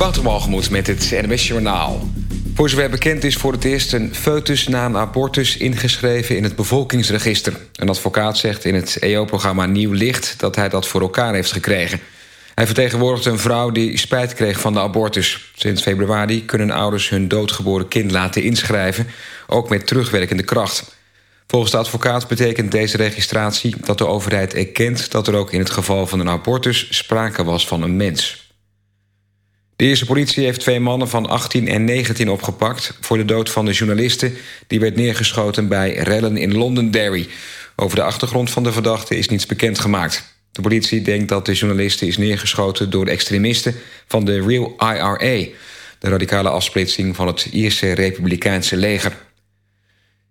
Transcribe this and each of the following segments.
Waterwalgemoed met het NWS Journaal. Voor zover bekend is voor het eerst een foetus na een abortus ingeschreven in het bevolkingsregister. Een advocaat zegt in het EO-programma Nieuw Licht dat hij dat voor elkaar heeft gekregen. Hij vertegenwoordigt een vrouw die spijt kreeg van de abortus. Sinds februari kunnen ouders hun doodgeboren kind laten inschrijven, ook met terugwerkende kracht. Volgens de advocaat betekent deze registratie dat de overheid erkent dat er ook in het geval van een abortus sprake was van een mens. De eerste politie heeft twee mannen van 18 en 19 opgepakt... voor de dood van de journaliste die werd neergeschoten bij rellen in Londonderry. Over de achtergrond van de verdachte is niets bekendgemaakt. De politie denkt dat de journaliste is neergeschoten door extremisten van de Real IRA... de radicale afsplitsing van het Ierse Republikeinse leger.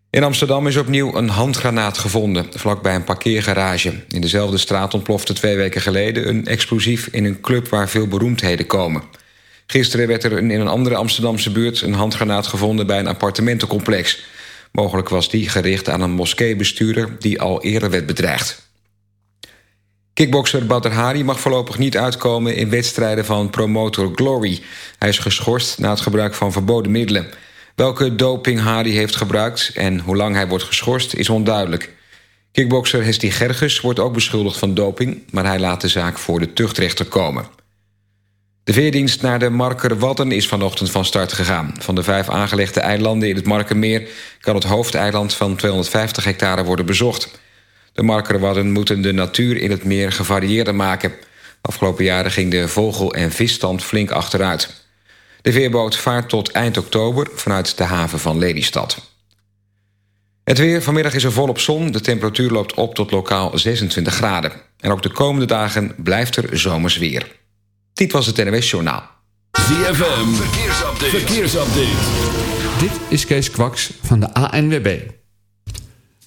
In Amsterdam is opnieuw een handgranaat gevonden, vlakbij een parkeergarage. In dezelfde straat ontplofte twee weken geleden een explosief in een club waar veel beroemdheden komen. Gisteren werd er in een andere Amsterdamse buurt een handgranaat gevonden bij een appartementencomplex. Mogelijk was die gericht aan een moskeebestuurder die al eerder werd bedreigd. Kickbokser Badr Hari mag voorlopig niet uitkomen in wedstrijden van promotor Glory. Hij is geschorst na het gebruik van verboden middelen. Welke doping Hari heeft gebruikt en hoe lang hij wordt geschorst is onduidelijk. Kickbokser Hesti Gerges wordt ook beschuldigd van doping... maar hij laat de zaak voor de tuchtrechter komen. De veerdienst naar de Marker Wadden is vanochtend van start gegaan. Van de vijf aangelegde eilanden in het Markermeer... kan het hoofdeiland van 250 hectare worden bezocht. De Markerwadden moeten de natuur in het meer gevarieerder maken. Afgelopen jaren ging de vogel- en visstand flink achteruit. De veerboot vaart tot eind oktober vanuit de haven van Lelystad. Het weer, vanmiddag is er volop zon. De temperatuur loopt op tot lokaal 26 graden. En ook de komende dagen blijft er zomers weer. Dit was het NWS Journaal. ZFM, verkeersupdate. verkeersupdate. Dit is Kees Kwaks van de ANWB.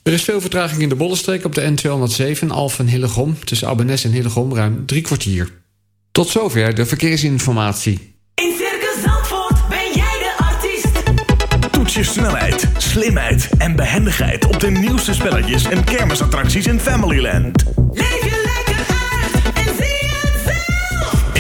Er is veel vertraging in de Bollenstreek op de N207 Alphen-Hillegom... tussen Abbenes en Hillegom ruim drie kwartier. Tot zover de verkeersinformatie. In Circus Zandvoort ben jij de artiest. Toets je snelheid, slimheid en behendigheid... op de nieuwste spelletjes en kermisattracties in Familyland.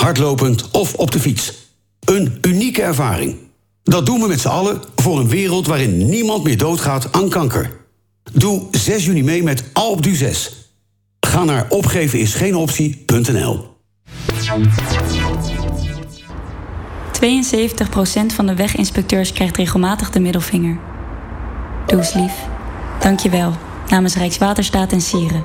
hardlopend of op de fiets. Een unieke ervaring. Dat doen we met z'n allen voor een wereld waarin niemand meer doodgaat aan kanker. Doe 6 juni mee met Alpe d'Huez. Ga naar opgevenisgeenoptie.nl 72% van de weginspecteurs krijgt regelmatig de middelvinger. Doe eens lief. Dank je wel. Namens Rijkswaterstaat en Sieren.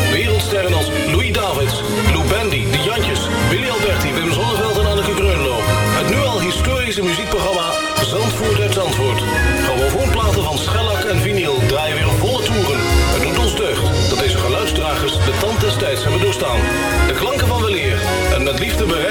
wereldsterren als Louis Davids, Lou Bendy, De Jantjes, Willy Alberti, Wim Zonneveld en Anneke Greunlo. Het nu al historische muziekprogramma Zandvoort uit Zandvoort. Grammofoonplaten van schellak en vinyl draaien weer volle toeren. Het doet ons deugd dat deze geluidsdragers de tand des tijds hebben doorstaan. De klanken van weleer en met liefde bereid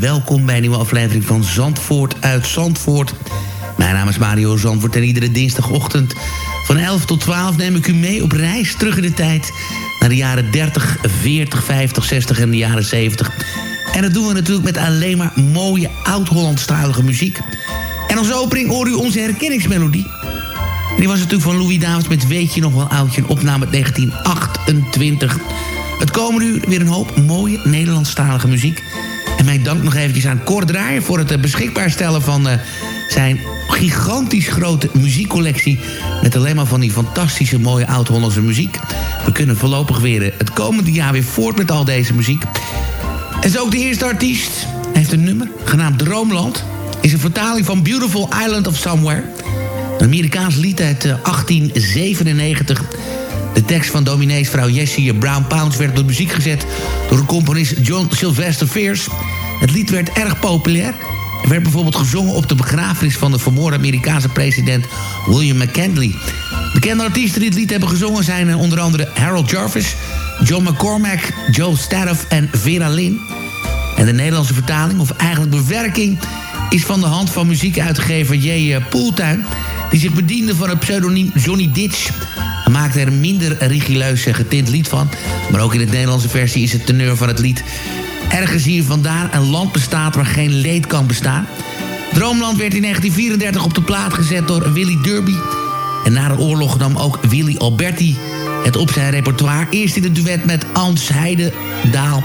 Welkom bij een nieuwe aflevering van Zandvoort uit Zandvoort. Mijn naam is Mario Zandvoort en iedere dinsdagochtend van 11 tot 12 neem ik u mee op reis terug in de tijd... naar de jaren 30, 40, 50, 60 en de jaren 70. En dat doen we natuurlijk met alleen maar mooie oud-Hollandstalige muziek. En als opening hoor u onze herkenningsmelodie. En die was natuurlijk van Louis Davids met Weet je nog wel oudje, een opname uit 1928... Het komen nu weer een hoop mooie Nederlandstalige muziek. Mijn dank nog eventjes aan Cor Draaier... voor het eh, beschikbaar stellen van eh, zijn gigantisch grote muziekcollectie... met alleen maar van die fantastische mooie oud-Hollandse muziek. We kunnen voorlopig weer eh, het komende jaar weer voort met al deze muziek. En is ook de eerste artiest. Hij heeft een nummer genaamd Droomland. is een vertaling van Beautiful Island of Somewhere. Een Amerikaans lied uit eh, 1897. De tekst van domineesvrouw Jessie Brown Pounds werd door muziek gezet... door de componist John Sylvester Fierce. Het lied werd erg populair. Er werd bijvoorbeeld gezongen op de begrafenis van de vermoorde Amerikaanse president William McKinley. Bekende artiesten die het lied hebben gezongen zijn eh, onder andere Harold Jarvis, John McCormack, Joe Staff en Vera Lynn. En de Nederlandse vertaling, of eigenlijk bewerking, is van de hand van muziekuitgever J. eh, Poeltuin, die zich bediende van het pseudoniem Johnny Ditch. Hij maakte er een minder rigoureus en getint lied van, maar ook in de Nederlandse versie is het teneur van het lied ergens hier vandaan een land bestaat waar geen leed kan bestaan. Droomland werd in 1934 op de plaat gezet door Willy Derby. En na de oorlog nam ook Willy Alberti het op zijn repertoire. Eerst in het duet met Ans Heidendaal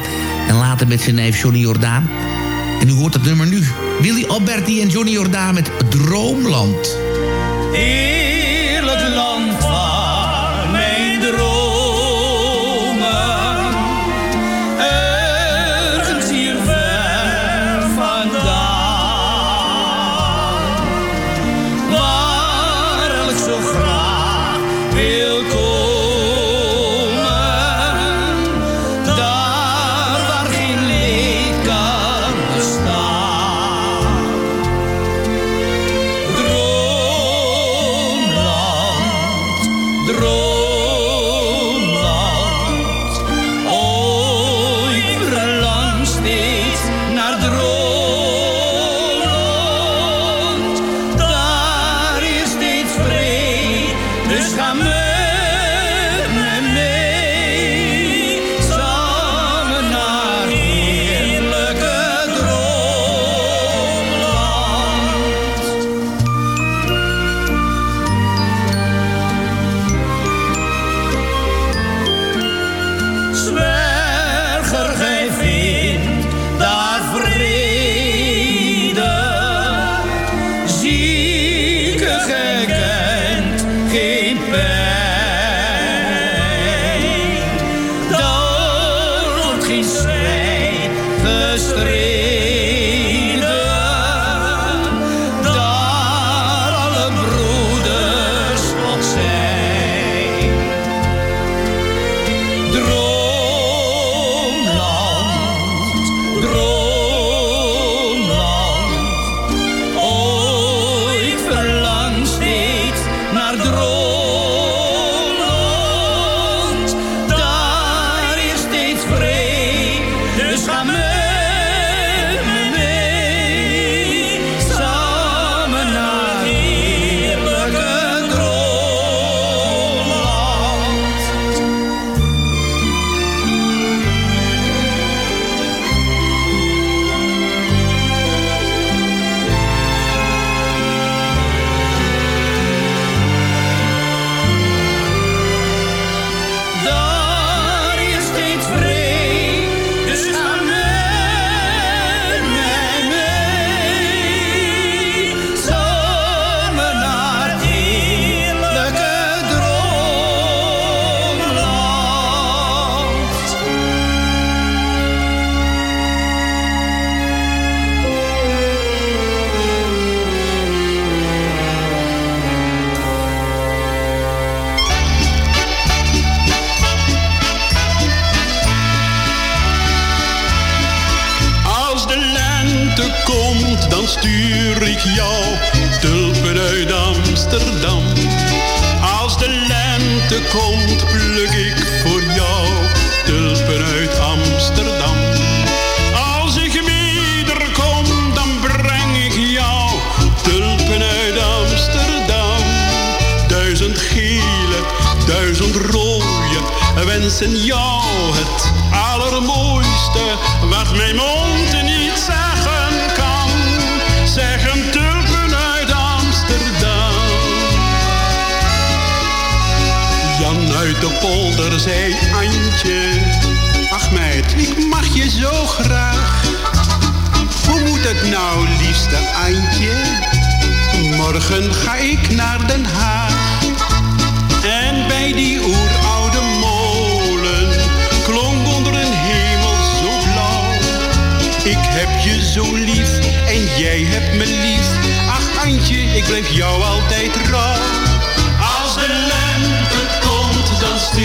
en later met zijn neef Johnny Jordaan. En u hoort het nummer nu. Willy Alberti en Johnny Jordaan met Droomland.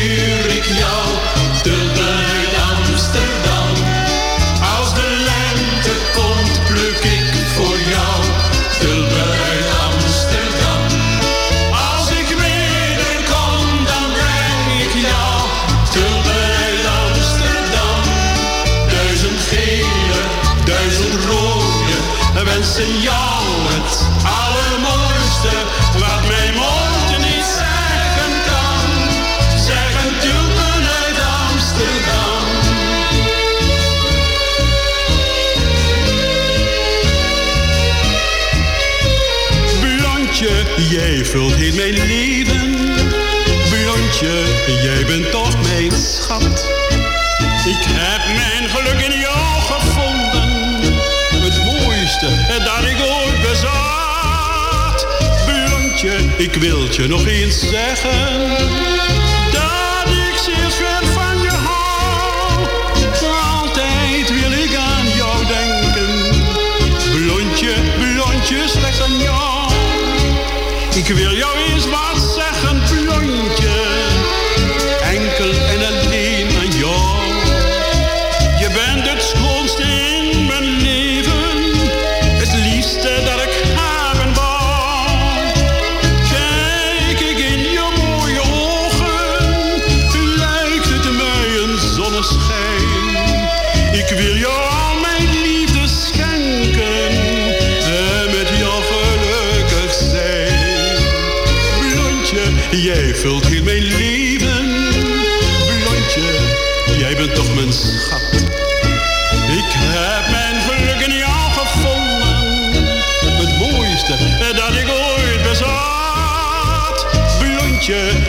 here vult heel mijn leven. Blondje, jij bent toch mijn schat. Ik heb mijn geluk in jou gevonden. Het mooiste dat ik ooit bezat. Blondje, ik wil je nog eens zeggen. Dat ik zeer ik wil jou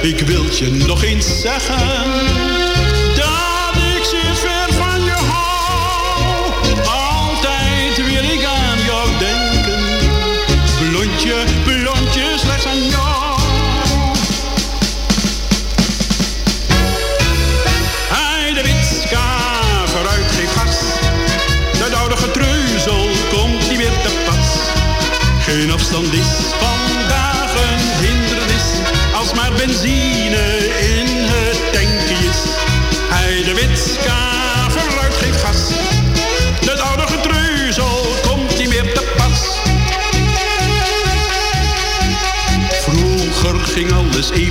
Ik wil je nog eens zeggen dat ik ze ver van je hal. Altijd wil ik aan jou denken. Blondje, blondjes, slechts aan jou. Hij de witska, vooruit geen gas. De oudige treuzel komt niet meer te pas. Geen afstand is.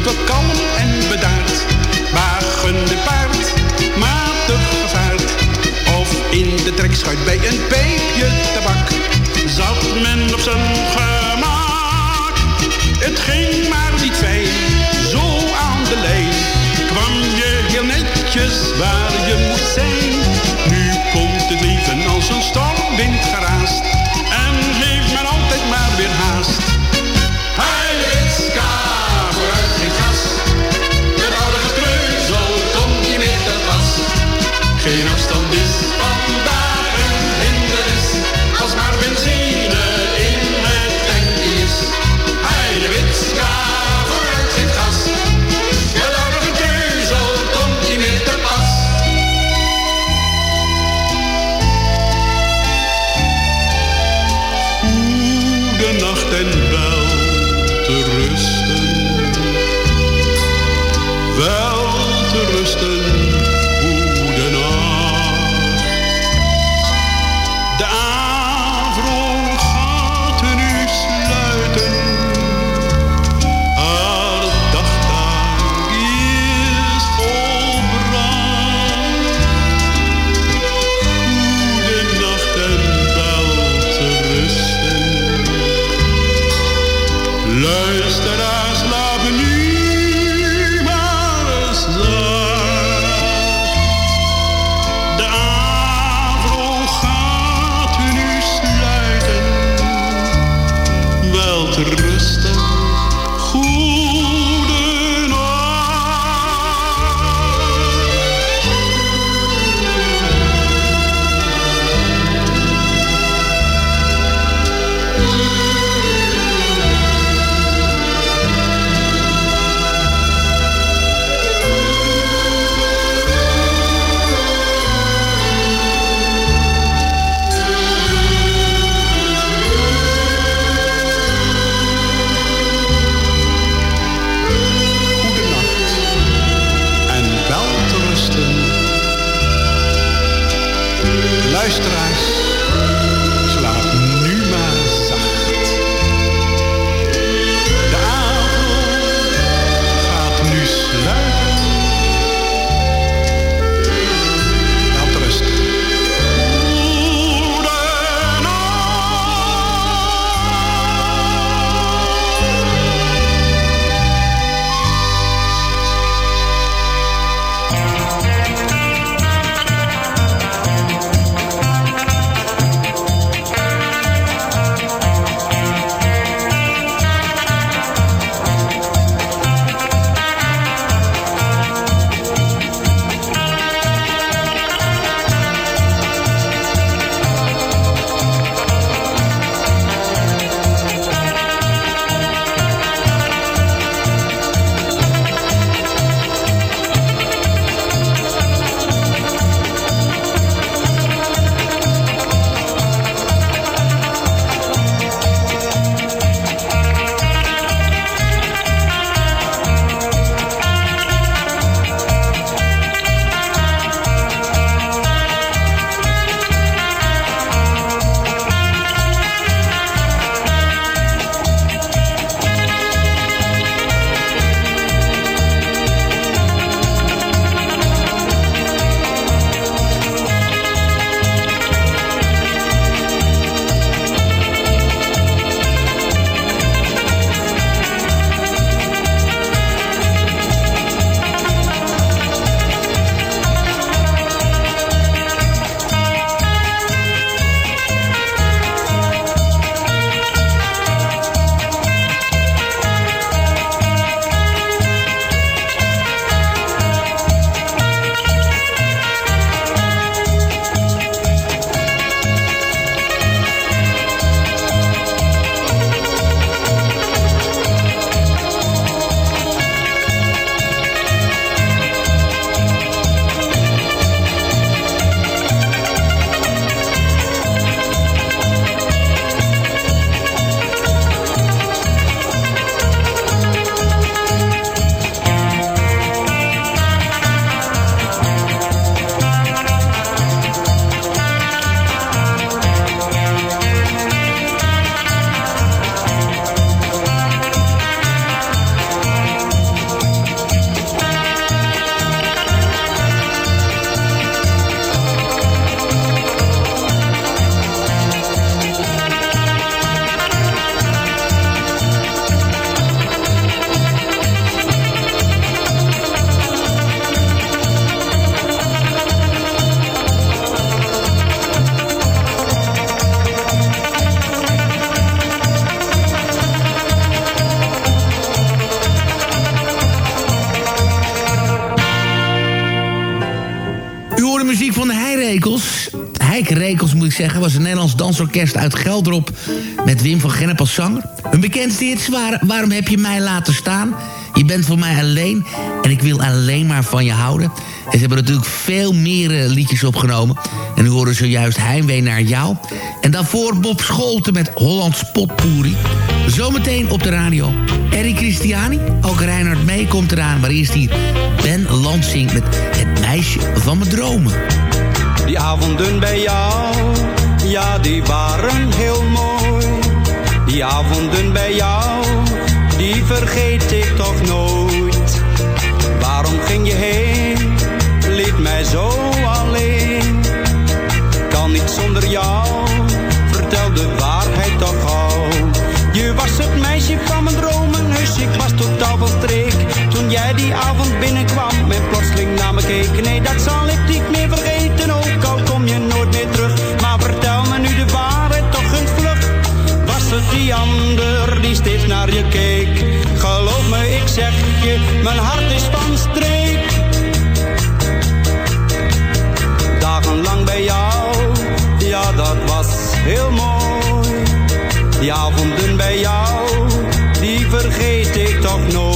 Klok kalm en bedaard, wagende paard, matig gevaard. Of in de trekschuit bij een peepje tabak, zat men op zijn gemak. Het ging maar niet fijn, zo aan de lijn, kwam je heel netjes waar je moet zijn. Een Nederlands dansorkest uit Geldrop... met Wim van Gennep als zanger. Hun bekendste hits waren Waarom heb je mij laten staan? Je bent voor mij alleen en ik wil alleen maar van je houden. En ze hebben natuurlijk veel meer eh, liedjes opgenomen. En u hoorde zojuist Heimwee naar jou. En daarvoor Bob Scholten met Hollands Potpourri. Zometeen op de radio. Eric Christiani, ook Reinhard Mee komt eraan. Maar eerst hier Ben Lansing met Het meisje van mijn dromen. Die avonden bij jou, ja die waren heel mooi. Die avonden bij jou, die vergeet ik toch nooit. Waarom ging je heen, liet mij zo alleen. Kan niet zonder jou, je? Geloof me, ik zeg je, mijn hart is van streek. Dagenlang bij jou, ja dat was heel mooi. Die avonden bij jou, die vergeet ik toch nooit.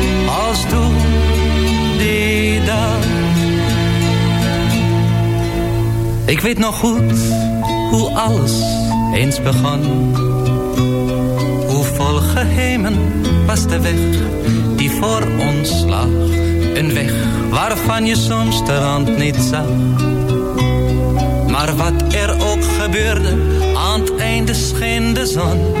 als toen die dag. Ik weet nog goed hoe alles eens begon. Hoe vol geheimen was de weg die voor ons lag. Een weg waarvan je soms de rand niet zag. Maar wat er ook gebeurde, aan het einde scheen de zon.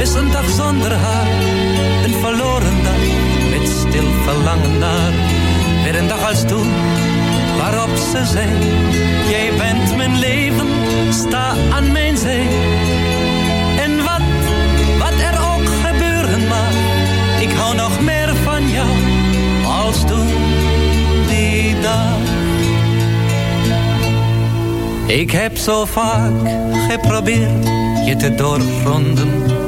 is een dag zonder haar. Een verloren dag met stil verlangen naar. Weer een dag als toen waarop ze zei. Jij bent mijn leven, sta aan mijn zee. En wat, wat er ook gebeuren mag. Ik hou nog meer van jou als toen die dag. Ik heb zo vaak geprobeerd je te doorgronden.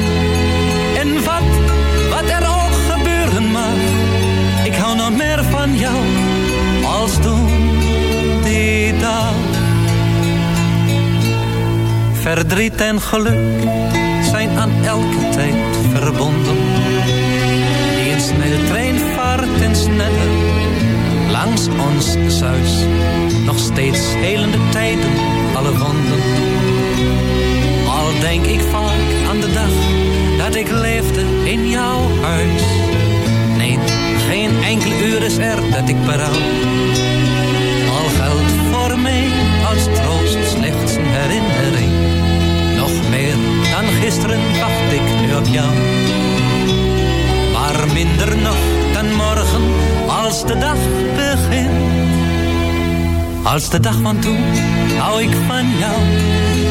Als toen die dag. Verdriet en geluk zijn aan elke tijd verbonden. Die een snelle trein vaart en sneller langs ons zuis. Nog steeds helende tijden, alle wonden. Al denk ik vaak aan de dag dat ik leefde in jouw huis. Nee, geen enkel uur is er dat ik berouw. Al geldt voor mij als troost slechts een herinnering. Nog meer dan gisteren wacht ik nu op jou. Maar minder nog dan morgen als de dag begint. Als de dag van toen hou ik van jou.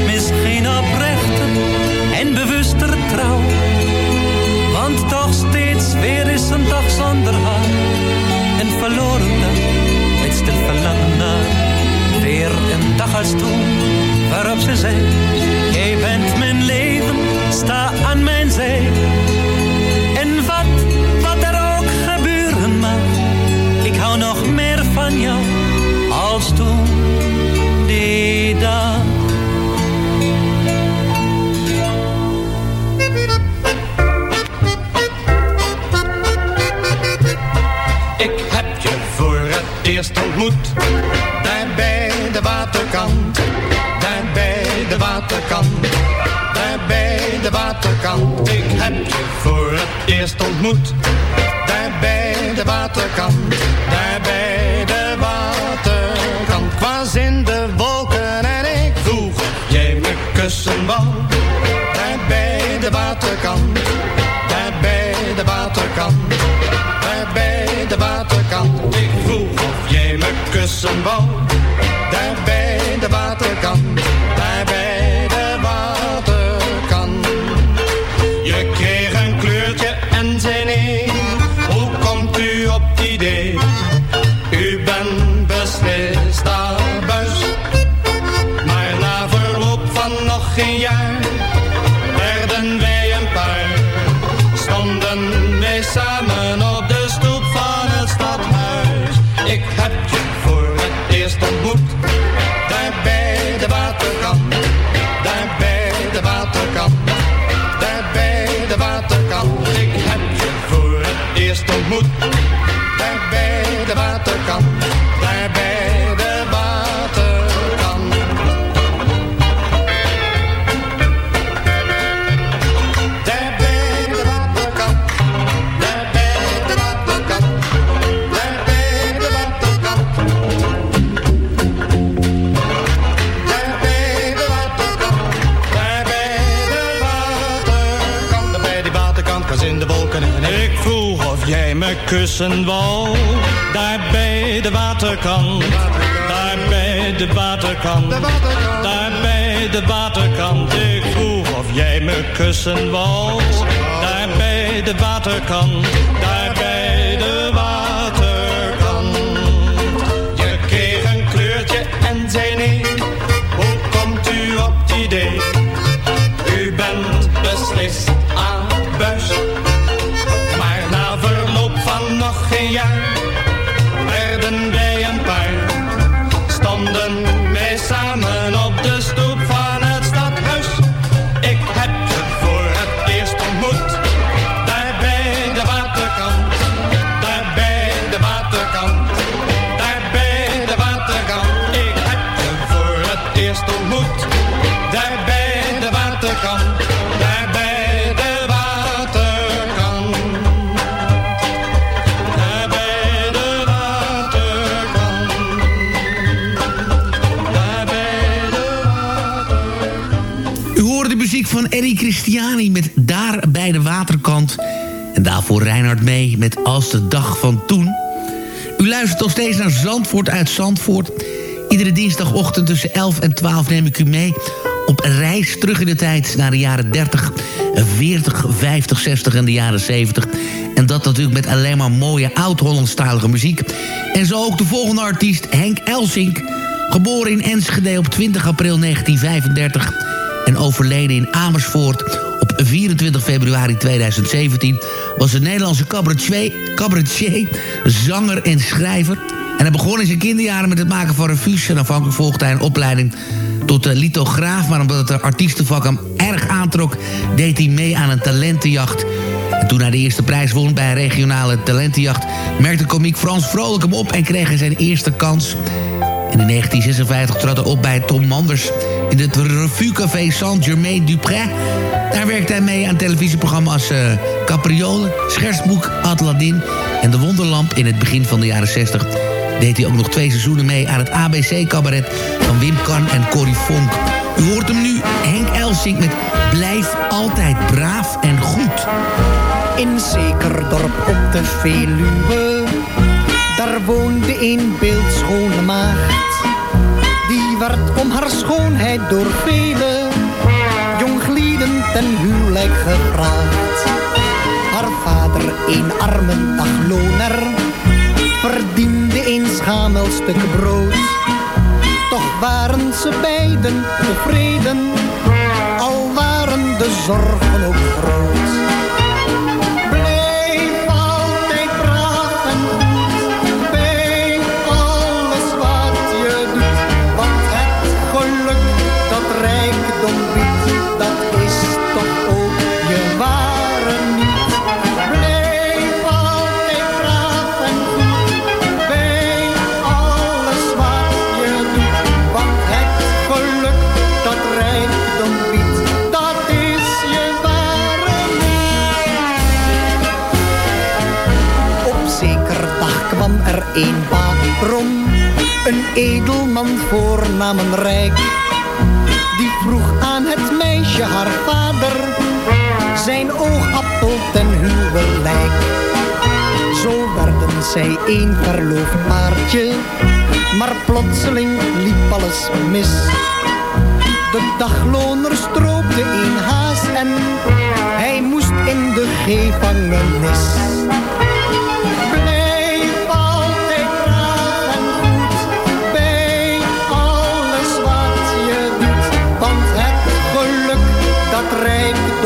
Misschien oprechter verloren dag met stil verlangen naar. Weer een dag als toen waarop ze zei. Jij bent mijn leven, sta aan mijn zij. Eerst ontmoet, daar bij de waterkant, daar bij de waterkant, daar bij de waterkant. Ik heb je voor het eerst ontmoet, daar bij de waterkant, daar bij de waterkant. Ik was in de wolken en ik vroeg jij me kussen wou, me kussen wou. Daar bij de waterkant, daar bij de waterkant, daar bij de waterkant. Ik vroeg of jij me kussen wou. Daar bij de waterkant, daar bij de waterkant. Eddie Christiani met Daar bij de waterkant. En daarvoor Reinhard mee met Als de dag van toen. U luistert nog steeds naar Zandvoort uit Zandvoort. Iedere dinsdagochtend tussen 11 en 12 neem ik u mee op reis terug in de tijd naar de jaren 30, 40, 50, 60 en de jaren 70. En dat natuurlijk met alleen maar mooie oud-Hollandstalige muziek. En zo ook de volgende artiest, Henk Elsink. Geboren in Enschede op 20 april 1935 en overleden in Amersfoort op Op 24 februari 2017 was de Nederlandse cabaretier, zanger en schrijver. En hij begon in zijn kinderjaren met het maken van revues... en afhankelijk volgde hij een opleiding tot de lithograaf... maar omdat het artiestenvak hem erg aantrok... deed hij mee aan een talentenjacht... En toen hij de eerste prijs won bij een regionale talentenjacht... merkte komiek Frans Vrolijk hem op en kreeg hij zijn eerste kans. In 1956 trad hij op bij Tom Manders... in het revuecafé Saint-Germain-du-Pré. Daar werkte hij mee aan televisieprogramma's uh, Capriole... Schersboek, Atladin en De Wonderlamp in het begin van de jaren 60... deed hij ook nog twee seizoenen mee aan het ABC-cabaret... van Wim Kan en Corrie Vonk. U hoort hem nu, Henk Elsink met Blijf altijd braaf en goed. In zeker dorp op de Veluwe, daar woonde een beeldschone maagd. Die werd om haar schoonheid door vele jonglieden ten huwelijk gevraagd. Haar vader, een arme dagloner, verdiende een schamel stuk brood. Toch waren ze beiden tevreden, al waren de zorgen ook groot. Baron, een edelman voornamen rijk. Die vroeg aan het meisje haar vader, zijn oogappel ten huwelijk. Zo werden zij een verloofd paardje, maar plotseling liep alles mis. De dagloner stroopte een haas en hij moest in de gevangenis.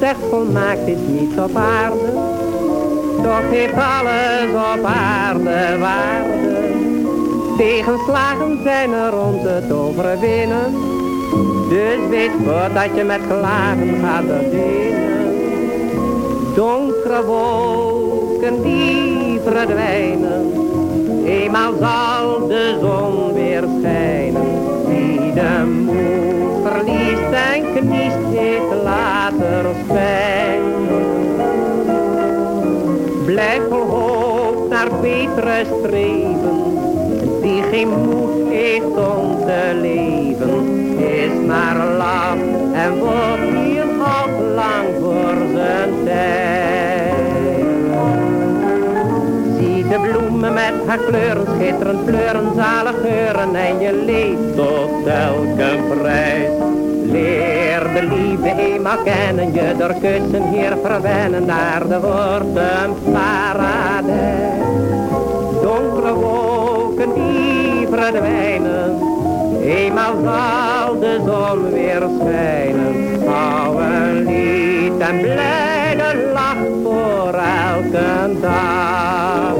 zegt volmaakt is niets op aarde. Toch heeft alles op aarde waarde. Tegenslagen zijn er om te overwinnen. Dus weet voordat je met klagen gaat beginnen. Donkere wolken die verdwijnen. Eenmaal zal de zon weer schijnen. Wie de moed kniest, heeft later spijt. Blijf vol naar betere streven. die geen moed heeft om te leven, is maar laf en wordt hier al lang voor zijn tijd. Zie de bloemen met haar kleuren, schitterend kleuren, zalig geuren en je leeft tot elke prijs. Leer de liefde eenmaal kennen, je door kussen hier verwennen, naar de paradijs. Donkere wolken die verdwijnen, eenmaal zal de zon weer schijnen. Hou een lied en blijde lach voor elke dag.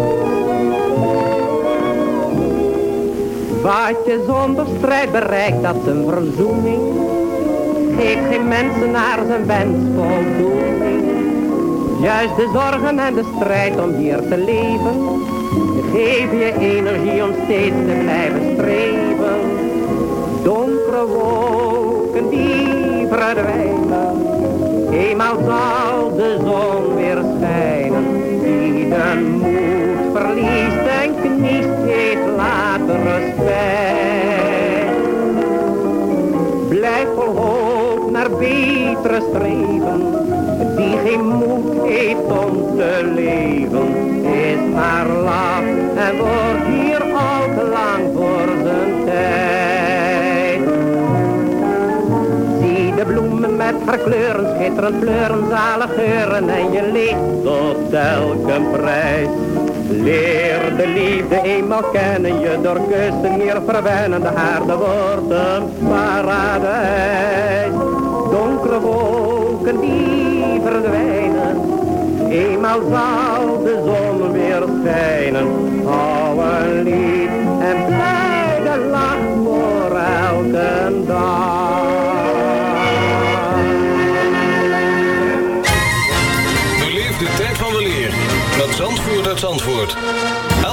Wat je zonder strijd bereikt, dat is een verzoening. Geef geen mensen naar zijn wens voldoening. Juist de zorgen en de strijd om hier te leven. Geef je energie om steeds te blijven streven. Donkere wolken die verdwijnen. Eenmaal zal de zon weer schijnen. Die de moed verliest en kniest, heeft later respect. Die geen moed heeft om te leven, is maar laf en wordt hier al te lang voor zijn tijd. Zie de bloemen met haar kleuren, schitterend kleuren, zalig geuren en je leeft tot elke prijs. Leer de liefde eenmaal kennen, je door kussen hier verwennen, de aarde wordt een paradijs. Eenmaal zal de zon weer schijnen. Hou een lied en blijde lach voor elke dag. Beleef de tijd van weleer met Zandvoort uit Zandvoort.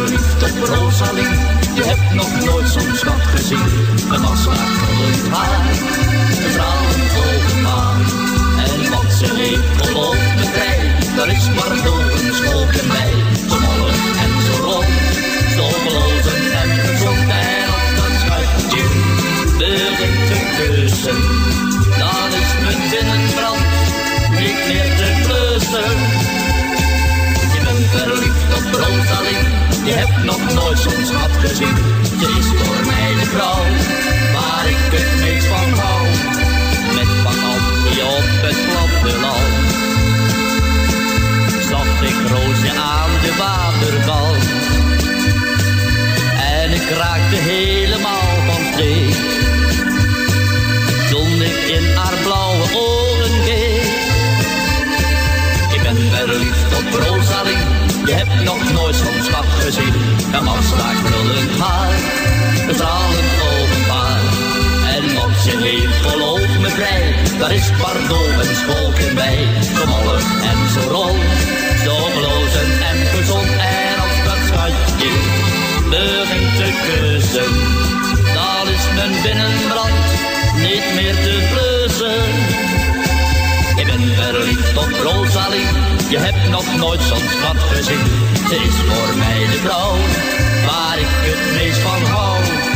verliefd op Rosalie, je hebt nog nooit zo'n schat gezien. Een afslaag krullend haar, een stralend ogenpaar. En wat ze heeft, geloof me vrij, daar is maar een schoolk in mij. Zo mollig en zo rond, zo belozen en gezond. En als dat schuitje begint te kussen, je hebt nog nooit zo'n schat gezien. Ze is voor mij de vrouw, waar ik het meest van hou. Met vakantie op het platteland. Zag ik Roosje aan de waterkant. En ik raakte helemaal van streek. Toen ik in haar blauwe ogen keek. Ik ben verliefd op Rosalie, je hebt nog nooit zo'n schat gezien. Een afslaak krullend haar, een stralend openbaar. En wat ze heeft, geloof me vrij, daar is pardon en in bij. Zo mollig en zo rond, zo blozend en gezond. En als dat schatje begint te kussen, dan is mijn binnenbrand niet meer te blussen. Ik ben verliefd op Rosalie, je hebt nog nooit zo'n schat gezien. Ze is voor mij de vrouw, waar ik het meest van hou.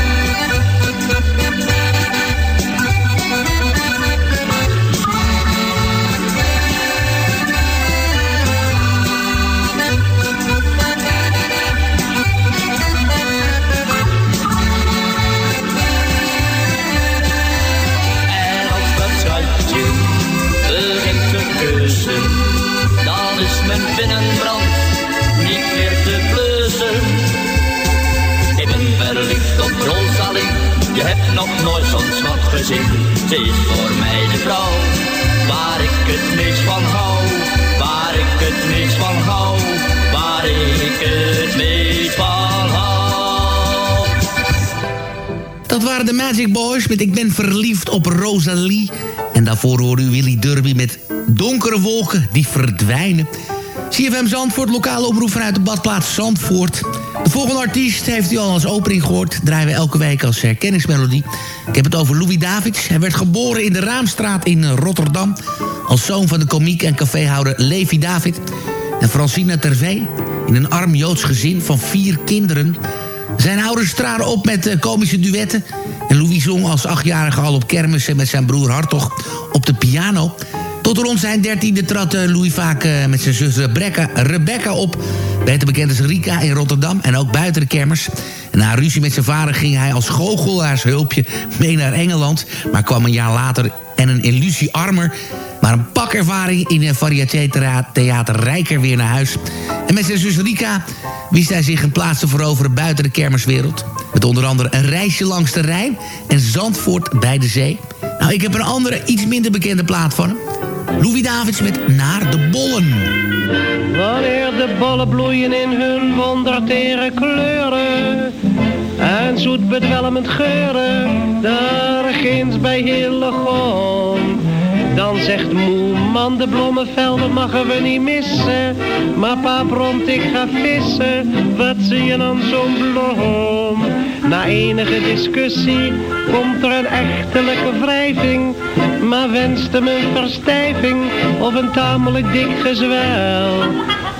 Daarvoor hoorde u Willy Derby met Donkere wolken die verdwijnen. CFM Zandvoort, lokale omroep vanuit de badplaats Zandvoort. De volgende artiest heeft u al als opening gehoord. Draaien we elke week als herkenningsmelodie. Ik heb het over Louis Davids. Hij werd geboren in de Raamstraat in Rotterdam. Als zoon van de komiek en caféhouder Levi David. En Francina Tervee. In een arm Joods gezin van vier kinderen. Zijn ouders traden op met eh, komische duetten. En Louis zong als achtjarige al op kermissen met zijn broer Hartog op de piano. Tot rond zijn dertiende trad eh, Louis vaak eh, met zijn zus Rebecca, Rebecca op. Beter bekend als Rika in Rotterdam en ook buiten de kermis. En na ruzie met zijn vader ging hij als goochelaaarshulpje mee naar Engeland. Maar kwam een jaar later en een illusie armer... maar een pakervaring in een variété-theater Rijker weer naar huis. En met zijn zus Rika wist hij zich een plaats te veroveren buiten de kermiswereld. Onder andere een reisje langs de Rijn en Zandvoort bij de zee. Nou, ik heb een andere, iets minder bekende plaat van hem. Louis Davids met Naar de Bollen. Wanneer de bollen bloeien in hun wondertere kleuren en zoet bedwelmend geuren, daar ginds bij Hillegom. Dan zegt moe man, de bloemenvelden mogen we niet missen. Maar pa bromt, ik ga vissen, wat zie je dan zo'n bloem? Na enige discussie komt er een echtelijke wrijving. Maar wenst hem een verstijving of een tamelijk dik gezwel.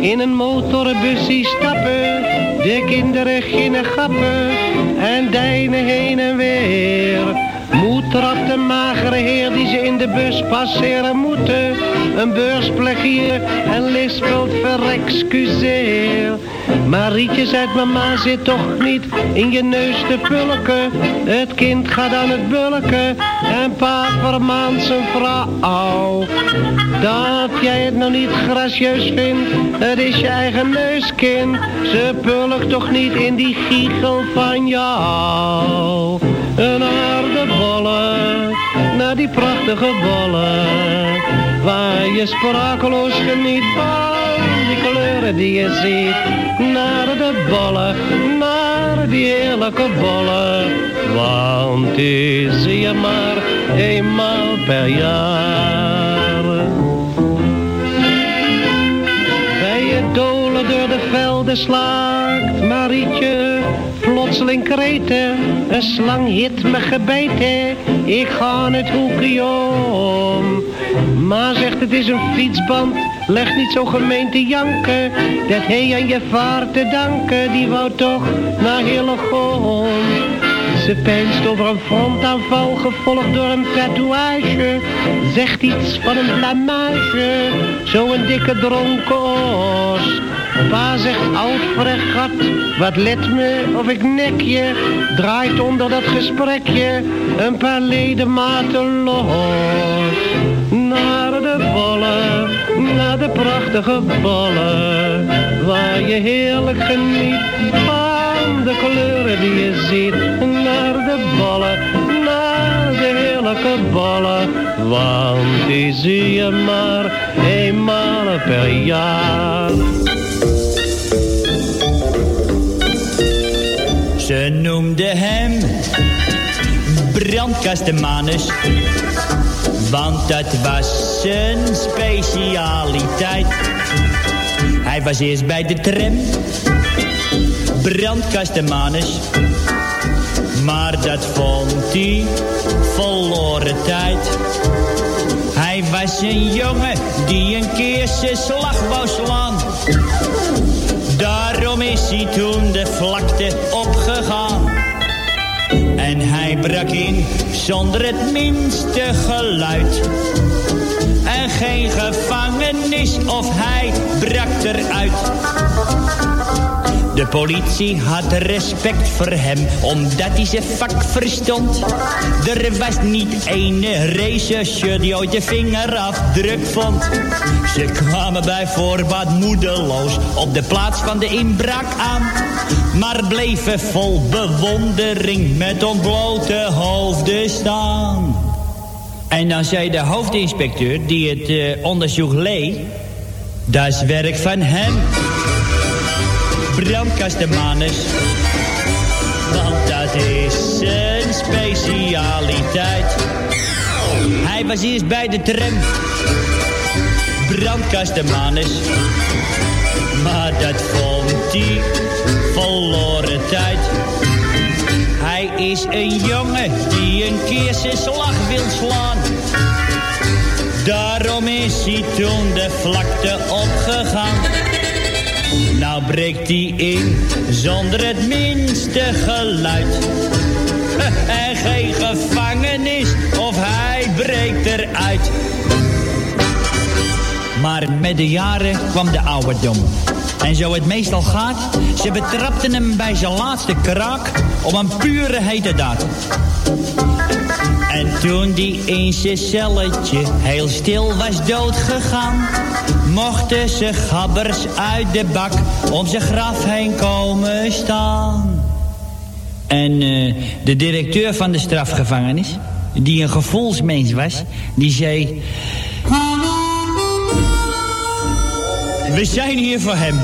In een motorbusje stappen. De kinderen ginnen gappen en deinen heen en weer. Moed trapt de magere heer die ze in de bus passeren moeten. Een beursplek hier en lispelt verexcuseer. Marietje zegt mama zit toch niet in je neus te pulken. Het kind gaat aan het bulken en pa vermaant zijn vrouw. Dat jij het nou niet gracieus vindt, het is je eigen neuskind. Ze pulkt toch niet in die giegel van jou. Naar de bollen, naar die prachtige bollen. Waar je sprakeloos geniet van die kleuren die je ziet. Naar de bollen, naar die heerlijke bollen. Want die zie je maar eenmaal per jaar. Bij je dolen door de velden slaakt Marietje plotseling kreten. Een slang hit me gebeten, ik ga het hoekje om. Ma zegt het is een fietsband, leg niet zo gemeen te janken. Dat hij aan je vaart te danken, die wou toch naar Hillegom. Ze pijnst over een frontaanval, gevolgd door een tatoeage. Zegt iets van een blamage, zo'n dikke dronken os. Pa zegt oud fregat, wat let me of ik nek je. Draait onder dat gesprekje een paar ledematen los. Naar de prachtige bollen. Waar je heerlijk geniet van de kleuren die je ziet. Naar de bollen, naar de heerlijke bollen. Want die zie je maar eenmaal per jaar. Ze noemde hem brandkastemanus, want dat was zijn specialiteit. Hij was eerst bij de tram, brandkastemanus, maar dat vond hij verloren tijd. Hij was een jongen die een keer zijn slag wou slaan. Daarom is hij toen de vlakte opgegaan. En hij brak in zonder het minste geluid. En geen gevangenis of hij brak eruit. De politie had respect voor hem, omdat hij zijn vak verstond. Er was niet ene rechercheur die ooit de vingerafdruk vond. Ze kwamen bij voorbaat moedeloos op de plaats van de inbraak aan. Maar bleven vol bewondering met ontblote hoofden staan. En dan zei de hoofdinspecteur die het eh, onderzoek leed... dat is werk van hem brandkastenmanus. Want dat is een specialiteit. Hij was eerst bij de tram. Brandkastenmanus. Maar dat vond hij verloren tijd. Hij is een jongen die een keer zijn slag wil slaan. Daarom is hij toen de vlakte opgegaan. Nou breekt hij in zonder het minste geluid. En geen gevangenis of hij breekt eruit. Maar met de jaren kwam de ouderdom. En zo het meestal gaat, ze betrapten hem bij zijn laatste kraak op een pure hete daad. En toen die in zijn celletje heel stil was doodgegaan... mochten ze gabbers uit de bak om zijn graf heen komen staan. En uh, de directeur van de strafgevangenis, die een gevoelsmens was, die zei... We zijn hier voor hem.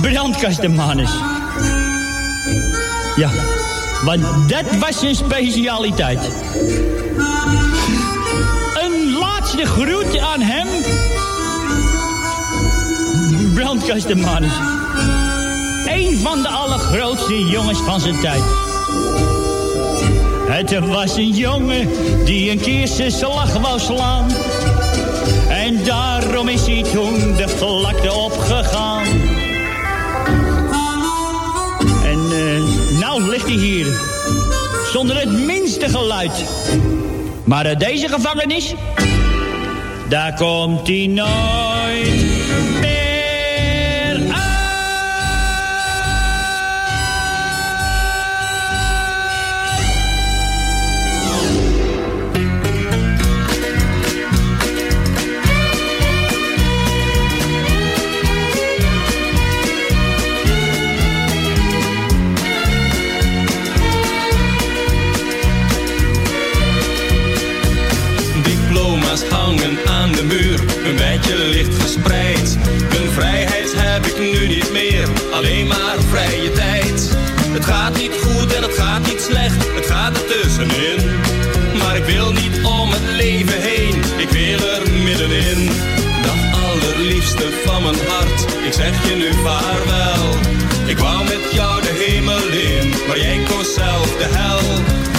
Brandkastenmanus. Ja, want dat was zijn specialiteit. Een laatste groet aan hem. Brandkastenmanus. Een van de allergrootste jongens van zijn tijd. Het was een jongen die een keer zijn slag wou slaan. En daarom is hij toen de vlakte opgegaan. En uh, nou ligt hij hier. Zonder het minste geluid. Maar uit deze gevangenis, daar komt hij nooit zeg je nu vaarwel. Ik wou met jou de hemel in, maar jij koos zelf de hel.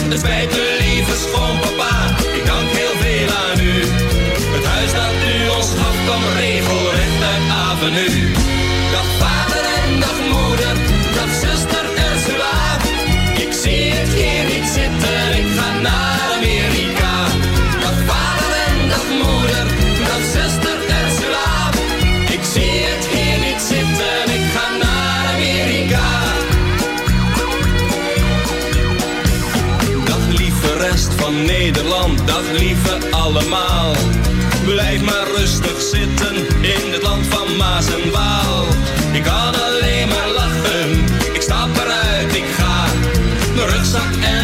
Het spijt me lieve schoonpapa, ik dank heel veel aan u. Het huis dat u ons gaf kwam regelrecht uit avenue. Nederland, dag lieve allemaal. Blijf maar rustig zitten in het land van Maas en Waal. Ik kan alleen maar lachen, ik stap eruit, ik ga. Mijn rugzak en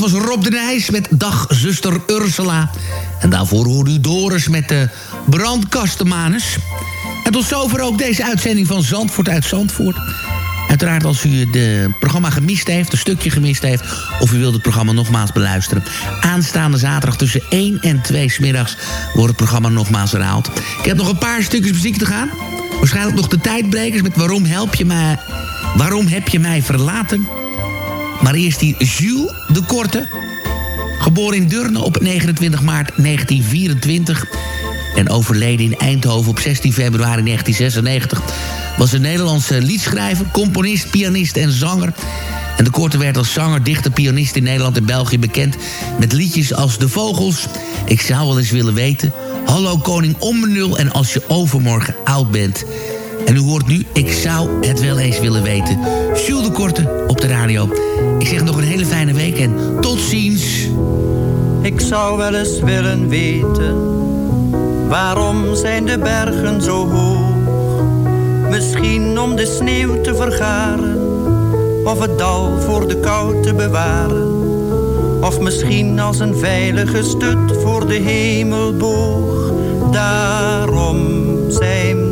was Rob de Nijs met Dag zuster Ursula. En daarvoor hoorde u Doris met de brandkastenmanus. En tot zover ook deze uitzending van Zandvoort uit Zandvoort. Uiteraard als u het programma gemist heeft, een stukje gemist heeft... of u wilt het programma nogmaals beluisteren. Aanstaande zaterdag tussen 1 en 2 smiddags wordt het programma nogmaals herhaald. Ik heb nog een paar stukjes muziek te gaan. Waarschijnlijk nog de tijdbrekers met Waarom, help je mij, waarom heb je mij verlaten? Maar eerst die Jules de Korte. Geboren in Deurne op 29 maart 1924 en overleden in Eindhoven op 16 februari 1996... was een Nederlandse liedschrijver, componist, pianist en zanger... En de Korte werd als zanger, dichter, pianist in Nederland en België bekend... met liedjes als De Vogels, Ik zou wel eens willen weten... Hallo Koning Onbenul en Als je overmorgen oud bent... En u hoort nu, ik zou het wel eens willen weten. Jules de Korte op de radio. Ik zeg nog een hele fijne week en tot ziens. Ik zou wel eens willen weten, waarom zijn de bergen zo hoog? Misschien om de sneeuw te vergaren, of het dal voor de kou te bewaren. Of misschien als een veilige stut voor de hemelboog. Daarom zijn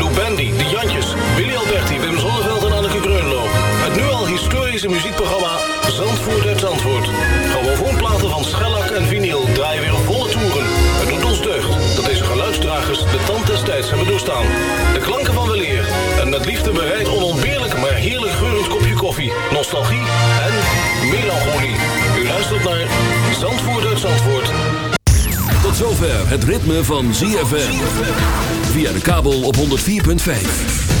Willy Alberti, Wim Zonneveld en Anneke Greunlo. Het nu al historische muziekprogramma Zandvoort uit Zandvoort. Grammofoonplaten van schellak en vinyl draaien weer op volle toeren. Het doet ons deugd dat deze geluidsdragers de tand des tijds hebben doorstaan. De klanken van weleer en met liefde bereid onontbeerlijk maar heerlijk geurend kopje koffie, nostalgie en melancholie. U luistert naar Zandvoort uit Zandvoort. Tot zover het ritme van ZFM. Via de kabel op 104.5.